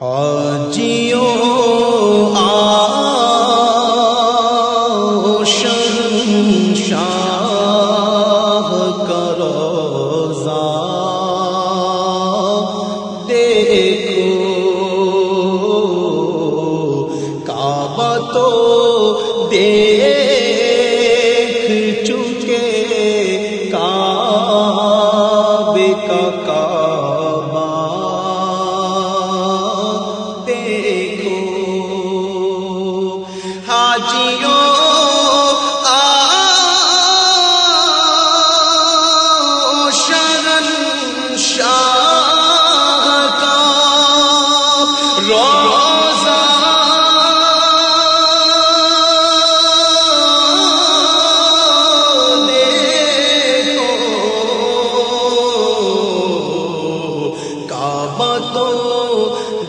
حاجیوں آؤ شاہ کرو دیکھو کعبہ تو دیکھ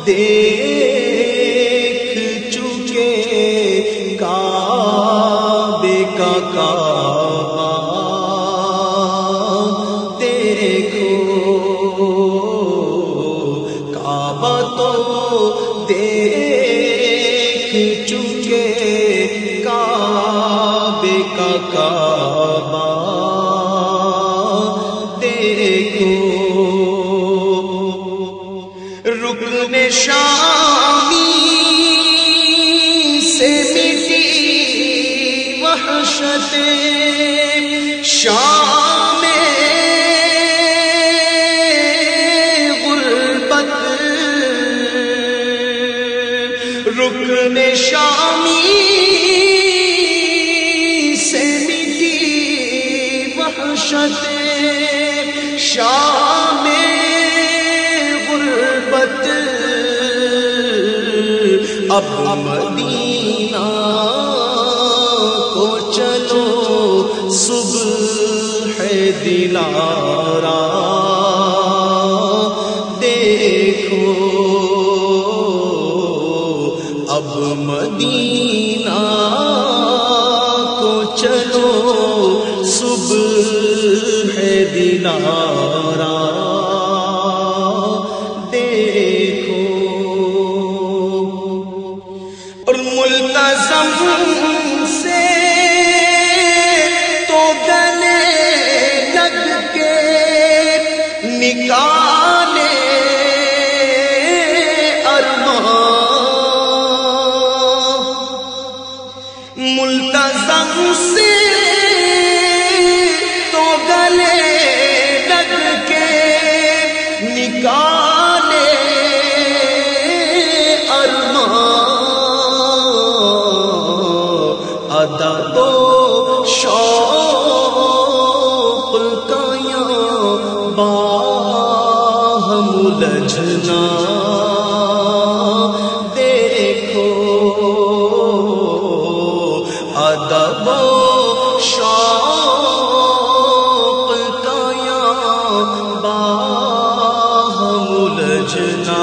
دیکھ چکے کعبے کا کعبہ۔ دیکھو کعبہ تو دیکھ چکے کعبے کا کعبہ۔ شامی سے مٹی وحشت شام غربت رکن شامی سے مٹی وحشت شام غربت اب مدینہ کو چلو، صبح ہے دلارا۔ دیکھو، اب مدینہ کو چلو، صبح ہے دلارا۔ نکالے ارمان۔ ملتظم سے الجھنا دیکھو ادب و شوق کا یہاں باہم الجھنا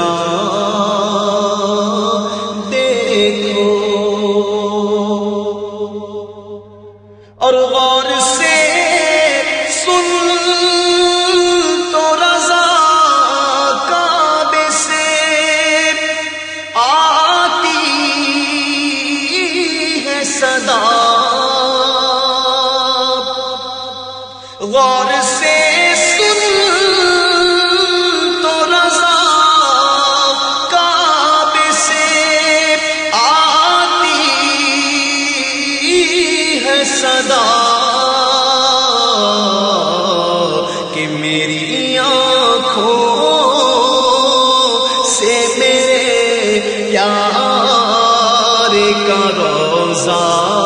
دیکھو۔ اور غور سے سن۔ غور سے سن تو رضا کعبے سے آتی ہے صدا کہ میری آنکھوں سے میرے پیار کا روزہ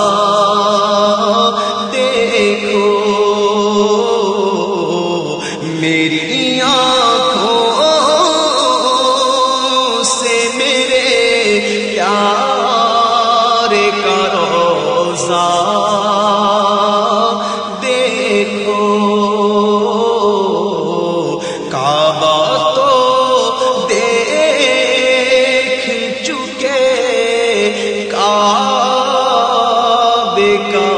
پیار کرو سا دیکھو کعبہ تو دیکھ چکے کعبے کا